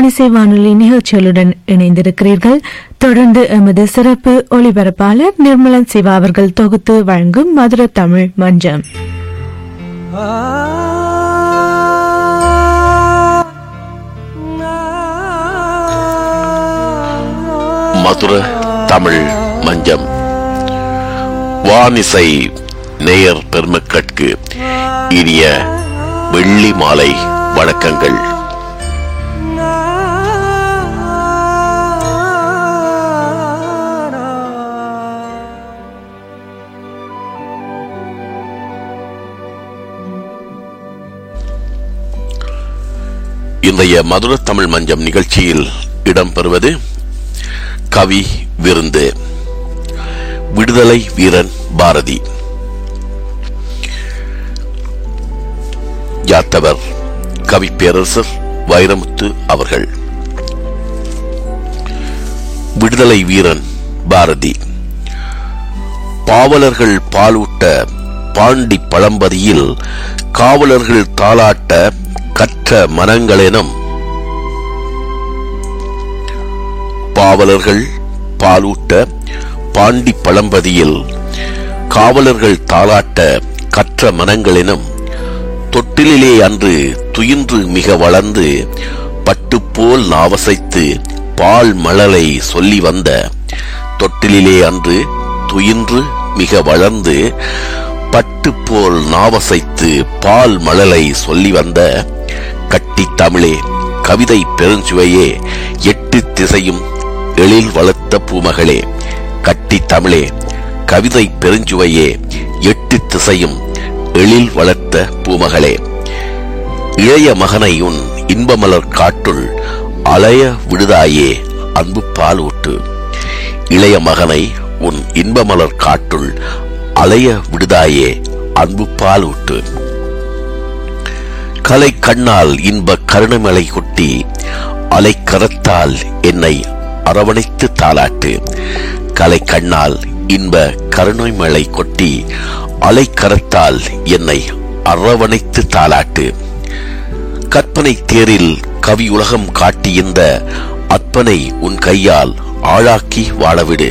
வானிசை வானொலி நிகழ்ச்சிகளுடன் இணைந்திருக்கிறீர்கள். தொடர்ந்து எமது சிறப்பு ஒளிபரப்பாளர் நிர்மலன் சிவா அவர்கள் தொகுத்து வழங்கும் மதுர தமிழ் மஞ்சம். மதுர தமிழ் மஞ்சம். வானிசை நேயர் பெருமக்கட்கு இனிய வெள்ளி மாலை வணக்கங்கள். இன்றைய மதுர தமிழ் மஞ்சம் நிகழ்ச்சியில் இடம்பெறுவது கவி விருந்து விடுதலை வீரன் பாரதி. யாத்தவர் கவி பேரரசர் வைரமுத்து அவர்கள். விடுதலை வீரன் பாரதி. பாவலர்கள் பாலூட்ட பாண்டி பழம்பதியில் காவலர்கள் தாளாட்ட கற்ற மனங்களெனும் பாவலர்கள் பாலூட்ட பாண்டி பழம்பதியில் காவலர்கள் தாளாட்ட கற்ற மனங்களெனும் தொட்டிலே அன்று துயின்று மிக வளர்ந்து பட்டுப்போல் நாவசைத்து பால் மலரை சொல்லி வந்த தொட்டிலே அன்று துயின்று மிக வளர்ந்து பட்டு போல் நாவசைத்து பால் மழலை சொல்லி வந்த கட்டி தமிழே கவிதை பெருஞ்சுவையே எட்டு திசையும் எழில் வளர்த்த பூமகளே கட்டி தமிழே கவிதை பெருஞ்சுவையே எட்டு திசையும் எழில் வளர்த்த பூமகளே. இளைய மகனை உன் இன்பமலர் காட்டுள் அலைய விடுதாயே அன்பு பால் ஊட்டு இளைய மகனை உன் இன்பமலர் காட்டுள் அலைய விடுதாயே அன்பு பால் ஊட்டு கலை கண்ணால் இன்ப கருணமலை கொட்டி அலை கரத்தால் என்னை அரவணைத்து தாளாட்டு. கலை கண்ணால் இன்ப கருணை மலை கொட்டி அலை கரத்தால் என்னை அரவணைத்து தாளாட்டு. கற்பனை தேரில் கவி உலகம் காட்டியிருந்த அற்பனை உன் கையால் ஆளாக்கி வாழவிடு.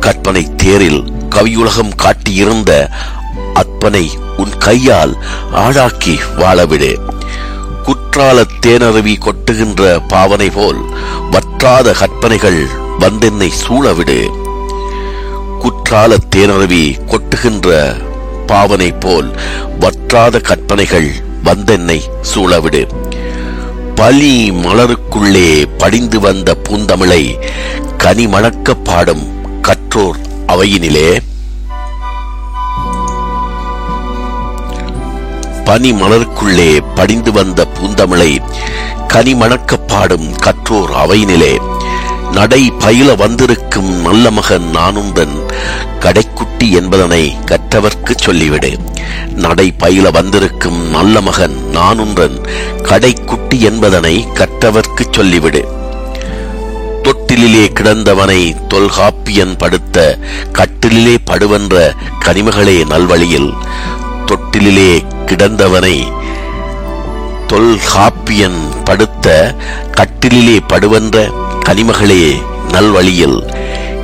கற்பனை தேரில் கவியுலகம் காட்டியிருந்த அற்பனை உன் கையால் ஆளாக்கி வாழவிடு. குற்றால தேனருவி கொட்டுகின்ற பாவனை போல் வற்றாத கற்பனைகள் வந்தென்னை சூழவிடு. குற்றால தேனருவி கொட்டுகின்ற பாவனை போல் வற்றாத கற்பனைகள் வந்தென்னை சூழவிடு. பலி மலருக்குள்ளே படிந்து வந்த பூந்தமிழை கனி மணக்க பாடும் கற்றோர் அவையினிலே பனி மலருக்குள்ளே படிந்து வந்த பூந்தமிழை கனி மணக்க பாடும் கற்றோர் அவையினிலே. நடை பயில வந்திருக்கும் நல்ல மகன் நானுந்தன் கடைக்குட்டி என்பதனை கற்றவர்க்கு சொல்லிவிடு. நடை பயில வந்திருக்கும் நல்ல மகன் நானுன்றன் கடைக்குட்டி என்பதனை கற்றவர்க்கு சொல்லிவிடு. தொட்டிலே கிடந்தவனை தொல்காப்பியன் படுத்த கட்டிலே படுவென்ற கனிமகளே நல்வழியில் தொட்டிலே கிடந்தவனை தொல்காப்பியன் படுத்த கட்டிலே படுவென்ற கனிமகளே நல்வழியில்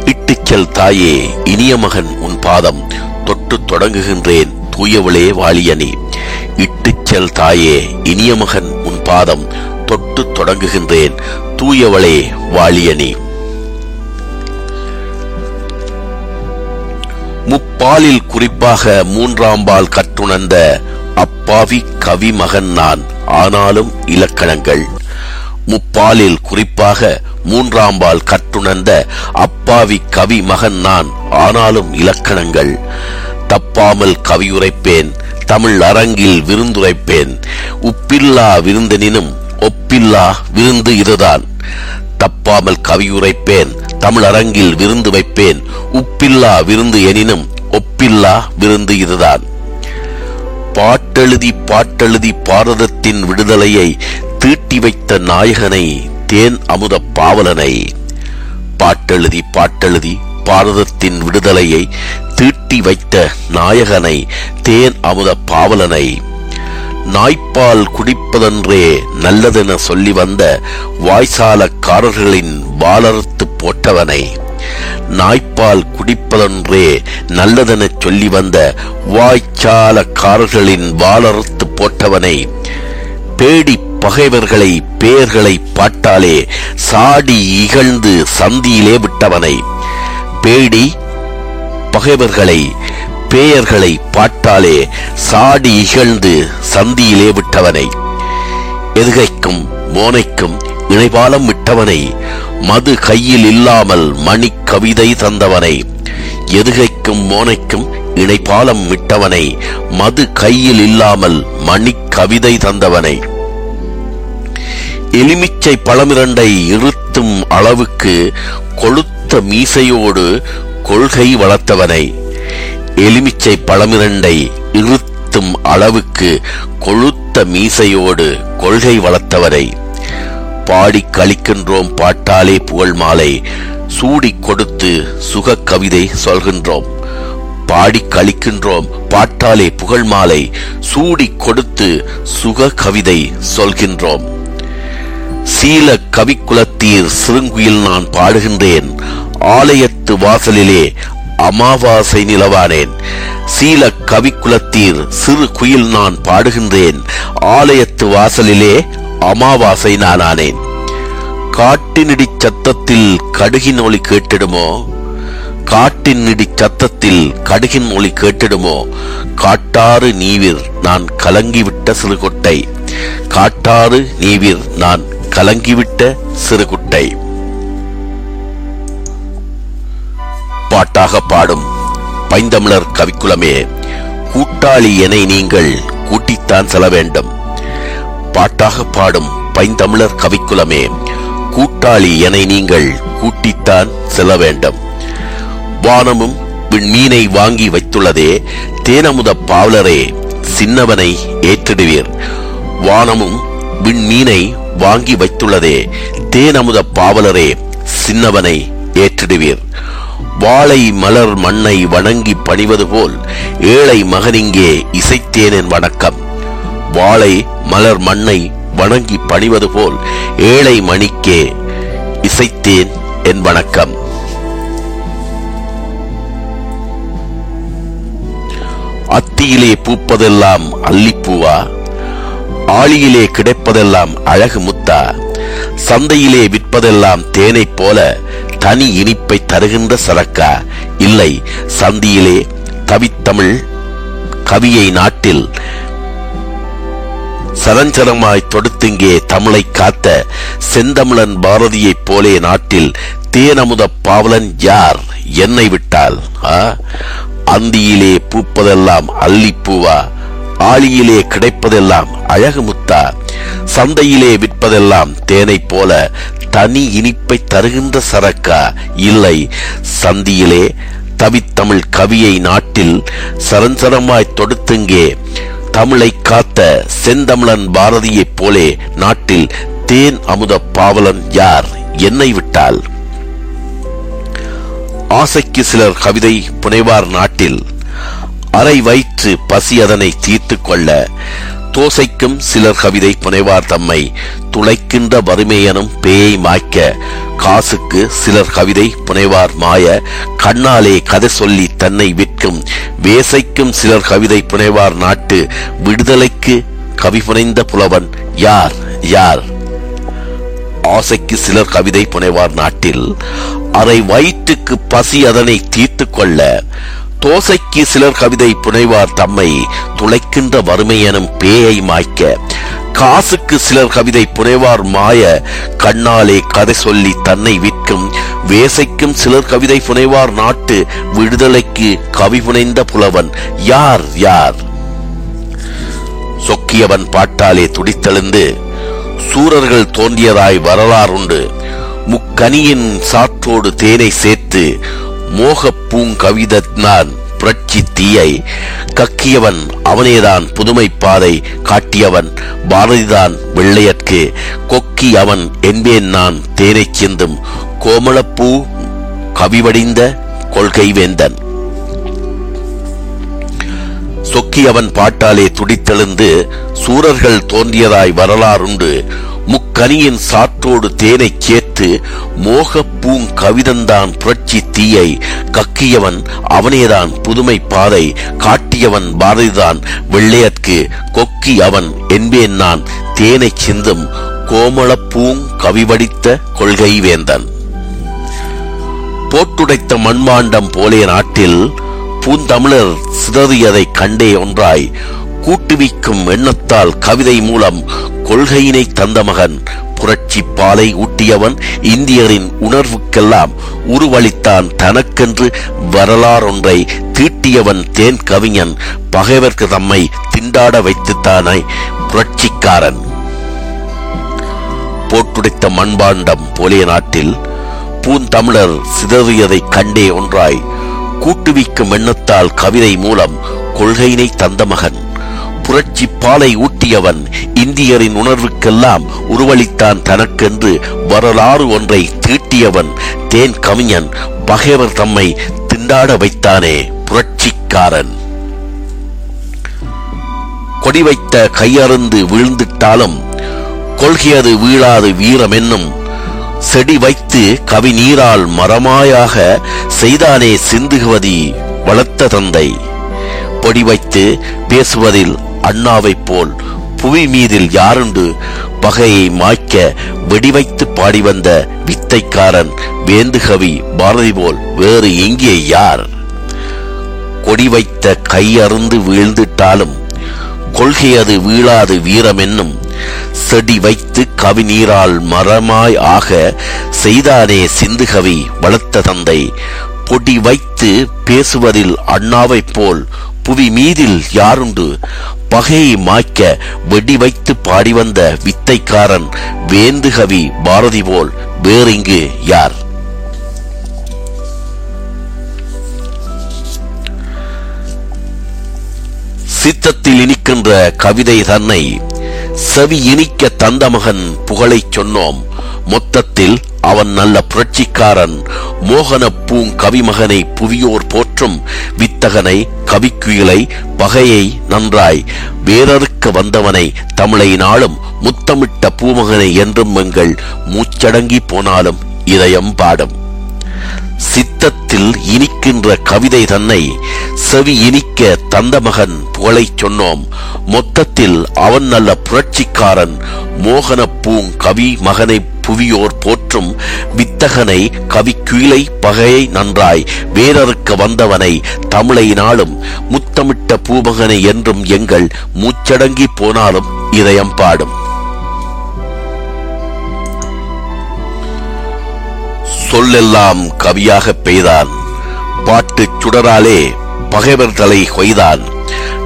இட்டுச்சல் தாயே இனிய மகன் உன் பாதம் தொட்டு தொடங்குகின்றேன் தூயவளே வாழியனி இட்டுச்சல் தாயே இனிய மகன் உன் பாதம் தொட்டு தொடங்குகின்றேன். தூயவளே வாழியனி முப்பாலில் குறிப்பாக மூன்றாம் பால் கற்றுணர்ந்த அப்பாவி கவி மகன் நான் ஆனாலும் இலக்கணங்கள். முப்பாலில் குறிப்பாக மூன்றாம் பால் கற்றுணர்ந்த அப்பாவி கவி மகன் நான் ஆனாலும் இலக்கணங்கள். தப்பாமல் கவியுரைப்பேன் தமிழ் அரங்கில் விருந்துரைப்பேன். உப்பில்லா விருந்தனினும் ஒப்பில்லா விருந்து இதுதான். தப்பாமல் கவியுரைப்பேன் தமிழ் அரங்கில் விருந்து வைப்பேன். உப்பில்லா விருந்து எனினும் ஒப்பில்லா விருந்து இதுதான். பாட்டெழுதி பாட்டெழுதி பாரதத்தின் விடுதலையை தீட்டி வைத்த நாயகனை தேன் அமுத பாவலனை. பாட்டெழுதி பாட்டெழுதி பாரதத்தின் விடுதலையை தீட்டி வைத்த நாயகனை தேன் அமுத பாவலனை. நாய்ப்பால் குடிப்பதென்றே நல்லதென சொல்லி வந்த வாய்சாலக்காரர்களின் வாளர்த்து போட்டவனை நாய்ப்பால் குடிப்பதென்றே நல்லதென சொல்லி வந்த வாய்ச்சாலக்காரர்களின் வாளர்த்து போட்டவனை பேடி பகைவர்களை பேர்களை பாட்டாலே சாடி இகழ்ந்து சந்தியிலே விட்டவனை. பேடி பகைவர்களை பேயர்களை பாட்டாலே சாடி இகழ்ந்து சந்தியிலே விட்டவனை எதுகைக்கும் மோனைக்கும் இணைபாலம் விட்டவனை மது கையில் இல்லாமல் மணி கவிதை தந்தவனை எதுகைக்கும் மோனைக்கும் இணைப்பாலம் விட்டவனை மது கையில் இல்லாமல் மணி கவிதை தந்தவனை. எலுமிச்சை பழமிரண்டை இருத்தும் அளவுக்கு கொளுத்த மீசையோடு கொள்கை வளர்த்தவனை. எலுமிச்சை பழமிரண்டை இழுத்தும் அளவுக்கு கொழுத்த மீசையோடு கொள்கை வளர்த்தவரை. பாடி கழிக்கின்றோம் பாட்டாலே புகழ் மாலை சூடி கொடுத்து சுக கவிதை சொல்கின்றோம். பாடி கழிக்கின்றோம் பாட்டாலே புகழ் மாலை சூடி கொடுத்து சுக கவிதை சொல்கின்றோம். சீல கவிக்குலத்தீர் சிறுங்குயில் நான் பாடுகின்றேன் ஆலயத்து வாசலிலே அமாவாசை நிலவானேன். சீல கவிக்குலத்தீர் சிறு குயில் நான் பாடுகின்றேன். ஆலயத்து வாசலிலே அமாவாசை நானானேன். காட்டினிடி சத்தத்தில் கடுகின் ஒளி கேட்டிடுமோ? காட்டின் இடி சத்தத்தில் கடுகின் ஒளி கேட்டிடுமோ? காட்டாறு நீவிர் நான் கலங்கிவிட்ட சிறுகுட்டை. காட்டாறு நீவிர் நான் கலங்கிவிட்ட சிறுகுட்டை. பாட்டாக பாடும் பைந்தமிழர் கவிக்குலமே கூட்டாளி என நீங்கள் கூட்டித்தான் செல்ல வேண்டும் பாட்டாக பாடும் பைந்தமிழர் கவிக்குலமே கூட்டாளி என நீங்கள் கூட்டித்தான் செல்ல வேண்டும் வானமும் விண்மீனை வாங்கி வைத்துள்ளதே தேனமுத பாவலரே சின்னவனை ஏற்றிடுவீர் வானமும் விண்மீனை வாங்கி வைத்துள்ளதே தேனமுத பாவலரே சின்னவனை ஏற்றிடுவீர். வாழை மலர் மண்ணை வணங்கி பணிவது போல் ஏழை மகனிங்கே இசைத்தேன் என் வணக்கம். வாழை மலர் மண்ணை வணங்கி பணிவது போல் ஏழை மணிக்கே இசைத்தேன் என் வணக்கம். அத்தியிலே பூப்பதெல்லாம் அல்லிப்பூவா? ஆளியிலே கிடைப்பதெல்லாம் அழகு முத்தா? சந்தையிலே விற்பதெல்லாம் தேனைப் போல தனி இனிப்பை தருகின்ற சரக்கா? இல்லை சந்தியிலே கவித்தமிழ் கவியை நாட்டில் சரஞ்சரமாய் தொடுத்திங்கே தமிழை காத்த செந்தமிழன் பாரதியைப் போலே நாட்டில் தேனமுத பாவலன் யார்? என்னை விட்டால் ஆ? அந்தியிலே பூப்பதெல்லாம் அல்லிப்பூவா? ஆளியிலே கிடைப்பதெல்லாம் அழகு முத்தா சந்தையிலே விற்பதெல்லாம் தேனைப் போல தனி இனிப்பை தருகின்ற சரக்கா? இல்லை. சந்தியிலே தவித்தமிழ் கவியை நாட்டில் சரஞ்சரமாய் தொடுத்துங்கே? தமிழை காத்த செந்தமிழன் பாரதியைப் போலே நாட்டில் தேன் அமுத பாவலன் யார்? என்னை விட்டால். ஆசைக்கு சிலர் கவிதை புனைவார் நாட்டில் அரை வயிற்று பசி அதனை தீர்த்து கொள்ள தோசைக்கும் சிலர் கவிதை புனைவார் தம்மை. துளைக்கின்ற வறுமையனும் பேயை மாய்க்க காசுக்கு சிலர் கவிதை புனைவார் மாய. கண்ணாலே கதை சொல்லி தன்னை விற்கும் வேசைக்கும் சிலர் கவிதை புனைவார் நாட்டு. விடுதலைக்கு கவி புனைந்த புலவன் யார் யார்? ஆசைக்கு சிலர் கவிதை புனைவார் நாட்டில் அரை வயிற்றுக்கு பசி அதனை தீர்த்து கொள்ள தோசைக்கு சிலர் கவிதை புனைவார் தம்மை துளைக்கின்ற வறுமை எனும் பேயை மாய்க்க. காசுக்கு சிலர் கவிதை புனைவார் மாய கண்ணாலே கதை சொல்லி தன்னை விற்கும். வேசைக்கும் சிலர் கவிதை புனைவார் நாட்டு விடுதலைக்கு கவி புனைந்த புலவன். யார் யார்? சொக்கியவன் பாட்டாலே துடித்தெழுந்து சூரர்கள் தோன்றியதாய் வரலாறுண்டு. முக்கனியின் சாற்றோடு தேனை சேர்த்து மோகப் பூங்கவிதத்தான் புரட்சி தீயை கக்கியவன் அவனேதான் புதுமை பாதை காட்டியவன். பாரதிதான் வெள்ளையற்கு கொக்கி அவன் என்பேன் நான் தேரை சிந்தும் கோமளப்பூ கவிவடிந்த கொள்கை வேந்தன். சொக்கியவன் பாட்டாலே துடித்தெழுந்து சூரர்கள் தோன்றியதாய் வரலாறுண்டு. முக்கனியின் சாற்றோடு தேனைச் சேர்த்து மோக பூங் கவிதந்தான் புரட்சி தீயை கக்கியவன் அவனேதான் புதுமை பாதை காட்டியவன் பாரதிதான் வெள்ளையற்கு கொக்கி அவன் என்பேன் நான் தேனை சிந்தும் கோமளப்பூங் பூங் கவிவடித்த கொள்கை வேந்தன். போட்டுடைத்த மண்மாண்டம் போலே நாட்டில் பூந்தமிழர் சிதறியதை கண்டே ஒன்றாய் கூட்டுவிக்கும் எண்ணத்தால் கவிதை மூலம் கொள்கையினை தந்த மகன் புரட்சி பாலை ஊட்டியவன் இந்தியரின் உணர்வுக்கெல்லாம் உருவளித்தான் தனக்கென்று வரலாறொன்றை தீட்டியவன் தேன் கவிஞன். பகைவர்க்கு தம்மை திண்டாட வைத்துத்தானே புரட்சிக்காரன். போட்டுடைத்த மண்பாண்டம் போலிய நாட்டில் பூந்தமிழர் சிதறியதை கண்டே ஒன்றாய். கூட்டுவிக்கும் எண்ணத்தால் கவிதை மூலம் கொள்கையினை தந்த மகன். புரட்சி பாலை ஊட்டியவன் இந்தியரின் உணர்வுக்கெல்லாம் உருவளித்தான் தனக்கென்று வரலாறு ஒன்றை தீட்டியவன் தேன் கவிஞன் பகைவர் தம்மை திண்டாட வைத்தானே புரட்சிக்காரன். கொடி வைத்த கையறுந்து விழுந்துட்டாலும் கொள்கையது வீழாது வீரம் என்னும் செடி வைத்து கவி நீரால் மரமாயாக செய்தானே சிந்துகுவதி வளர்த்த தந்தை. பொடி வைத்து பேசுவதில் அண்ணாவைப் போல் புவி மீதில் யாருண்டு பகையை மாய்க்க வெடிவைத்து பாடி வந்த வித்தைக்காரன் வேந்துகவி பாரதி போல் வேறு எங்கே யார்? கொடி வைத்த கையறுந்து வீழ்ந்துட்டாலும் கொள்கையது வீழாது வீரமென்னும் செடி வைத்து கவி நீரால் மரமாய் ஆக செய்தானே சிந்துகவி வளர்த்த தந்தை பொடி வைத்து பேசுவதில் அண்ணாவைப் போல் புவி மீதில் யாருண்டு? பகையை மாய்க்க வெடி வைத்து பாடி வந்த வித்தைக்காரன் வேந்துகவி பாரதி போல் வேறிங்கு யார்? சித்தத்தில் இனிக்கின்ற கவிதை தன்னை செவி இனிக்க தந்த மகன் புகழைச் சொன்னோம். மொத்தத்தில் அவன் நல்ல புரட்சிக்காரன். மோகன பூங் கவிமகனை புவியோர் போற்றும் வித்தகனை கவிக்குயிலை பகையை நன்றாய். வேறறுக்க வந்தவனை தமிழை நாளும் முத்தமிட்ட பூமகனை என்றும் எங்கள் மூச்சடங்கி போனாலும் இதயம் பாடும். சித்தத்தில் இனிக்கின்ற கவிதை தன்னை செவி இனிக்க தந்த மகன் புகழைச் சொன்னோம். மொத்தத்தில் அவன் நல்ல புரட்சிக்காரன் மோகன பூங் கவி மகனை புவியோர் போற்றும் வித்தகனை கவி குயிலை பகையை நன்றாய் வேறறுக்க வந்தவனை தமிழை நாளும் முத்தமிட்ட பூமகனை என்றும் எங்கள் மூச்சடங்கி போனாலும் இதயம் பாடும். சொல்லெல்லாம் கவியாக பெய்தான். பாட்டுச் சுடராலே பகைவர் தலை கொய்தான்.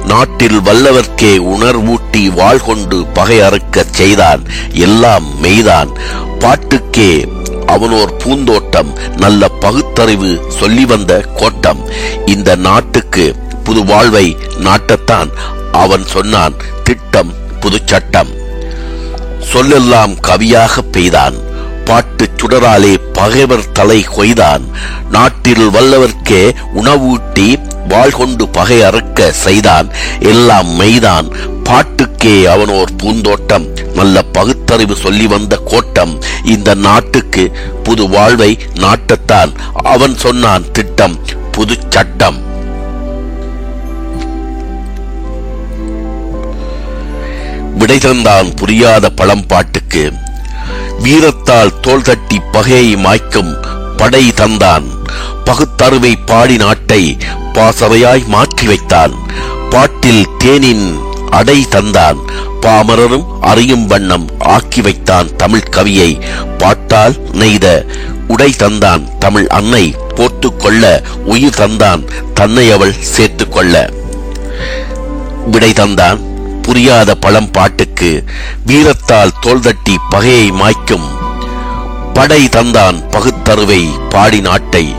நாட்டில் வல்லவர்க்கே உணர்வூட்டி வாழ் கொண்டு பகை அறுக்கச் செய்தான். எல்லாம் மெய்தான். பாட்டுக்கே அவனோர் பூந்தோட்டம் நல்ல பகுத்தறிவு சொல்லி வந்த கோட்டம். இந்த நாட்டுக்கு புது வாழ்வை நாட்டத்தான் அவன் சொன்னான். திட்டம் புதுச்சட்டம். சொல்லெல்லாம் கவியாக பெய்தான். பாட்டுச் சுடராலே பகைவர் தலை கொய்தான். நாட்டில் வல்லவர்க்கே உணவூட்டி வாழ்கொண்டு பகை அறுக்க செய்தான். எல்லாம் மெய்தான். பாட்டுக்கே அவனோர் பூந்தோட்டம். நல்ல பகுத்தறிவு சொல்லி வந்த கோட்டம். இந்த நாட்டுக்கு புது வாழ்வை நாட்டத்தான். அவன் சொன்னான் திட்டம் புது சட்டம். விடை தந்தான் புரியாத பழம்பாட்டுக்கு வீரத்தால் தோல் தட்டி பகையை மாய்க்கும் படை தந்தான். பகுத்தருவை பாடி நாட்டை பாசவையாய் மாற்றி வைத்தான். பாட்டில் தேனின் அடை தந்தான். பாமரரும் அறியும் வண்ணம் ஆக்கி வைத்தான் தமிழ் கவியை. பாட்டால் நெய்த உடை தந்தான் தமிழ் அன்னை. போர்த்து கொள்ள உயிர் தந்தான் தன்னை அவள் சேர்த்து கொள்ள. விடை தந்தான் புரியாத பழம் பாட்டுக்கு வீரத்தால் தோள்தட்டி பகையை மாய்க்கும். படை தந்தான் பகுத்தருவை பாடி நாட்டை.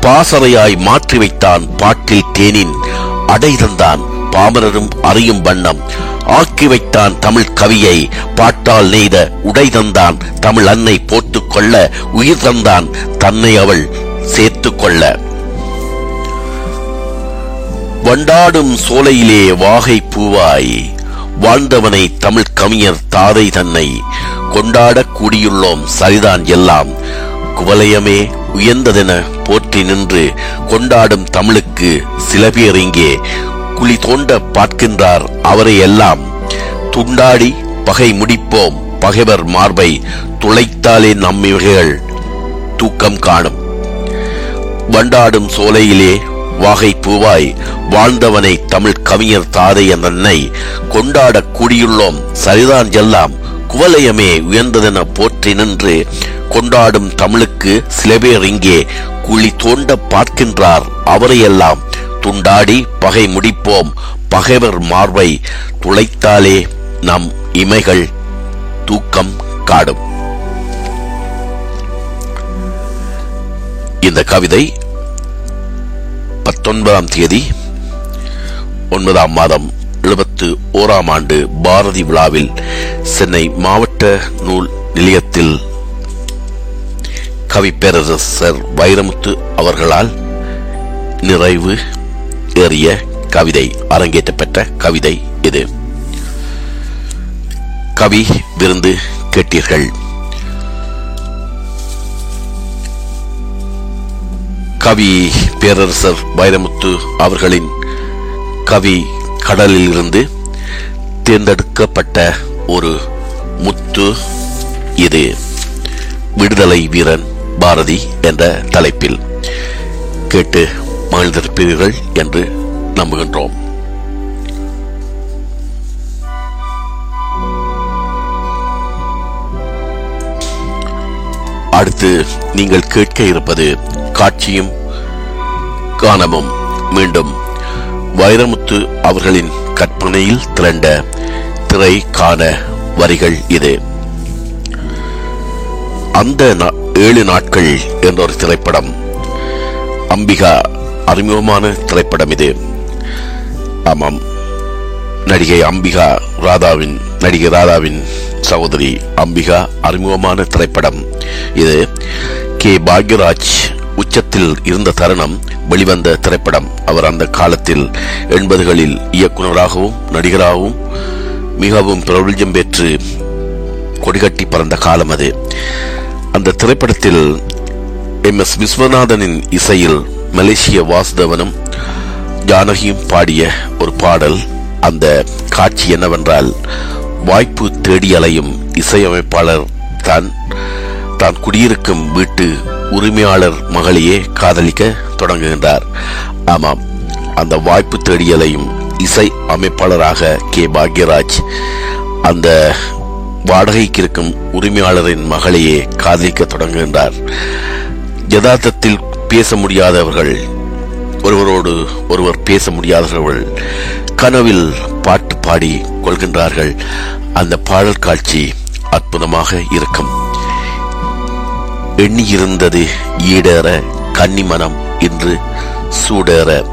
பாசறையாய் மாற்றி வைத்தான் பாட்டில் தேனின். அடை தந்தான் பாமரரும் அறியும் வண்ணம். ஆக்கி வைத்தான் தமிழ் கவியை பாட்டால் நெய்த உடை தந்தான் தமிழ் அன்னை போட்டுக் கொள்ள உயிர் தந்தான் தன்னை அவள் சேர்த்துக் கொள்ள வண்டாடும் சோலையிலே வாகை பூவாய் வாழ்ந்தவனை தமிழ் கவிஞர் தாதை தன்னை கொண்டாடக் கூடியுள்ளோம் சரிதான் எல்லாம். குவலயமே உயர்ந்ததென போற்றி நின்று கொண்டாடும் தமிழுக்கு சில பேர் இங்கே குழி தோண்ட பார்க்கின்றார் அவரை எல்லாம். துண்டாடி பகை முடிப்போம் பகைவர் மார்பை துளைத்தாலே நம்மிவகைகள் தூக்கம் காணும். வண்டாடும் சோலையிலே வாகை பூவாய் வாழ்ந்தவனை தமிழ் கவிஞர் தாதை என்னை கொண்டாடக் கூடியுள்ளோம். சரிதான் எல்லாம். குவலயமே உயர்ந்ததென போற்றி நின்று கொண்டாடும் தமிழுக்கு சில பேர் இங்கே குழி தோண்ட பார்க்கின்றார். அவரையெல்லாம் துண்டாடி பகை முடிப்போம். பகைவர் மார்பை துளைத்தாலே நம் இமைகள் தூக்கம் காடும். இந்த கவிதை பத்தொன்பதாம் தேதி ஒன்பதாம் மாதம் எழுபத்து ஓராம் ஆண்டு பாரதி விழாவில் சென்னை மாவட்ட நூல் நிலையத்தில் கவி பேரரசர் வைரமுத்து அவர்களால் நிறைவு ஏறிய கவிதை அரங்கேற்றப்பெற்ற கவிதை இது. கவி விருந்து கேட்டீர்கள். கவி பேரரசர் வைரமுத்து அவர்களின் கவி கடலில் இருந்து தேர்ந்தெடுக்கப்பட்ட ஒரு முத்து இது. விடுதலை வீரன் பாரதி என்ற தலைப்பில் கேட்டு மகிழ்ந்திருப்பீர்கள் என்று நம்புகின்றோம். அடுத்து நீங்கள் கேட்க இருப்பது காட்சியும் காணமும் மீண்டும் வைரமுத்து அவர்களின் கற்பனையில் திரண்ட திரை காண வரிகள் இது. அந்த நா- ஏழு நாட்கள் என்ற ஒரு திரைப்படம் அம்பிகா அறிமுகமான திரைப்படம் இது. ஆமாம் நடிகை அம்பிகா ராதாவின் நடிகை ராதாவின் சகோதரி அம்பிகா அறிமுகமான திரைப்படம் இது. கே. பாக்யராஜ் உச்சத்தில் இருந்த தருணம் வெளிவந்த திரைப்படம். அவர் அந்த காலத்தில் எண்பதுகளில் இயக்குனராகவும் நடிகராகவும் மிகவும் பிரபல்யம் பெற்று கொடிகட்டி பறந்த காலம் அது. அந்த திரைப்படத்தில் எம். எஸ். விஸ்வநாதனின் இசையில் மலேசிய வாசுதேவனும் ஜானகியும் பாடிய ஒரு பாடல். அந்த காட்சி என்னவென்றால் வாய்ப்பு தேடி அலையும் இசையமைப்பாளர் தான் தான் குடியிருக்கும் வீட்டு உரிமையாளர் மகளையே காதலிக்க தொடங்குகின்றார். ஆமாம் அந்த வாய்ப்பு தேடியதையும் இசை அமைப்பாளராக கே. பாக்யராஜ் அந்த வாடகைக்கு இருக்கும் உரிமையாளரின் மகளையே காதலிக்க தொடங்குகின்றார். யதார்த்தத்தில் பேச முடியாதவர்கள் ஒருவரோடு ஒருவர் பேச முடியாதவர்கள் கனவில் பாட்டு பாடி கொள்கின்றார்கள். அந்த பாடல் காட்சி அற்புதமாக இருக்கும். எண்ணியிருந்தது. ஈடேற கன்னிமனம் இன்று சூடேற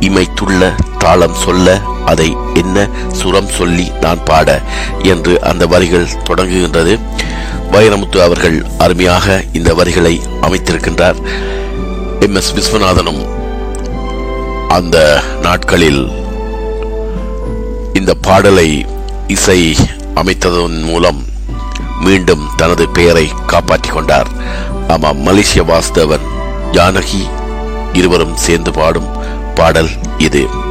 இமைத்துள்ள தாளம் சொல்ல அதை என்ன சுரம் சொல்லி நான் பாட என்று அந்த வரிகள் தொடங்குகின்றது. வைரமுத்து அவர்கள் அருமையாக இந்த வரிகளை அமைத்திருக்கின்றார். எம். எஸ். விஸ்வநாதனும் அந்த நாட்களில் இந்த பாடலை இசை அமைத்ததன் மூலம் மீண்டும் தனது பெயரை காப்பாற்றிக் கொண்டார். ஆமாம் மலேசிய வாஸ்தவன் ஜானகி இருவரும் சேர்ந்து பாடும் பாடல் இது.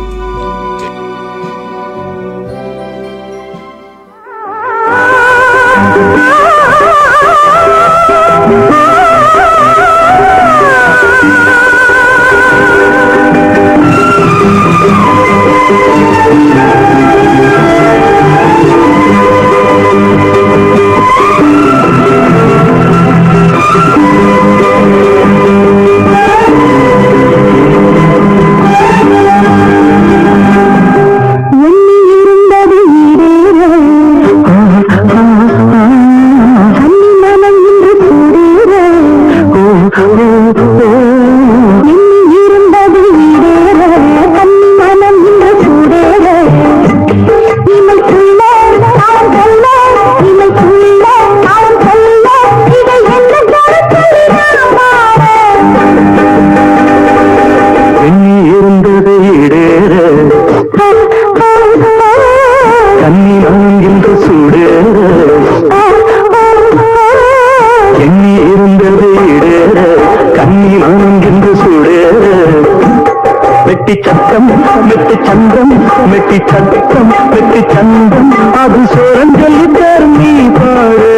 நாட்டம் வெற்றி சந்தம் அது சோரஞ்சொல்லி பேர் நீ பாடு.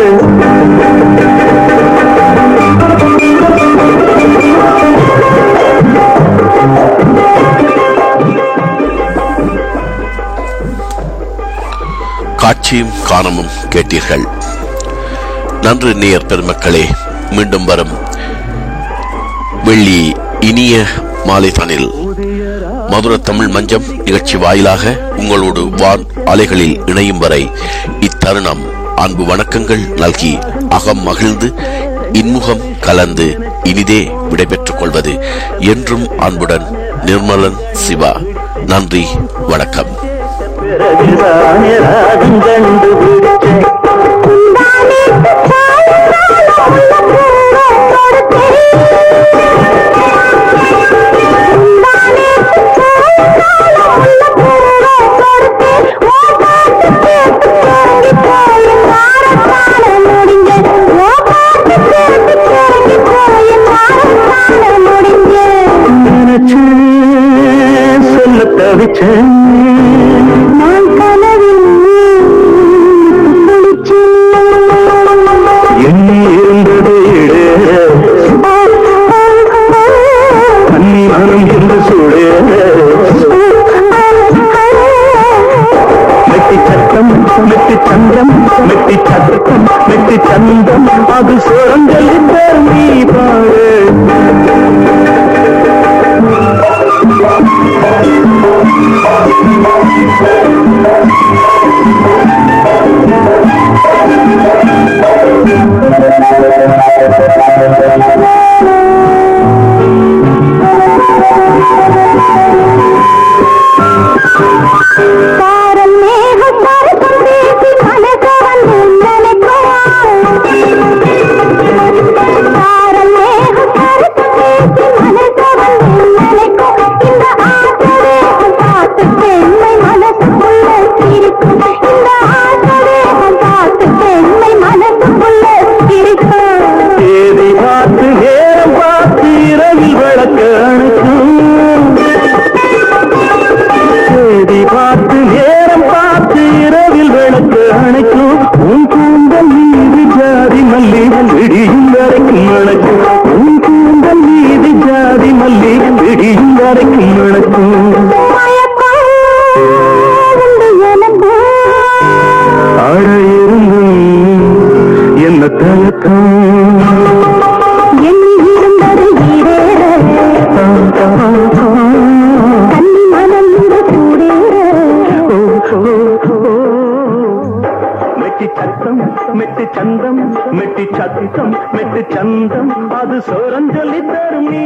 காட்சியும் காணமும் கேட்டீர்கள். நன்று நேயர் பெருமக்களே மீண்டும் வரும் வெள்ளி இனிய மாலைதனில் மதுர தமிழ் மஞ்சம் நிகழ்ச்சி வாயிலாக உங்களோடு வான் அலைகளில் இணையும் வரை இத்தருணம் அன்பு வணக்கங்கள் நல்கி அகம் மகிழ்ந்து இன்முகம் கலந்து இனிதே விடைபெற்றுக் கொள்வது என்றும் அன்புடன் நிர்மலன் சிவா நன்றி வணக்கம் Thank you. Okay. நீ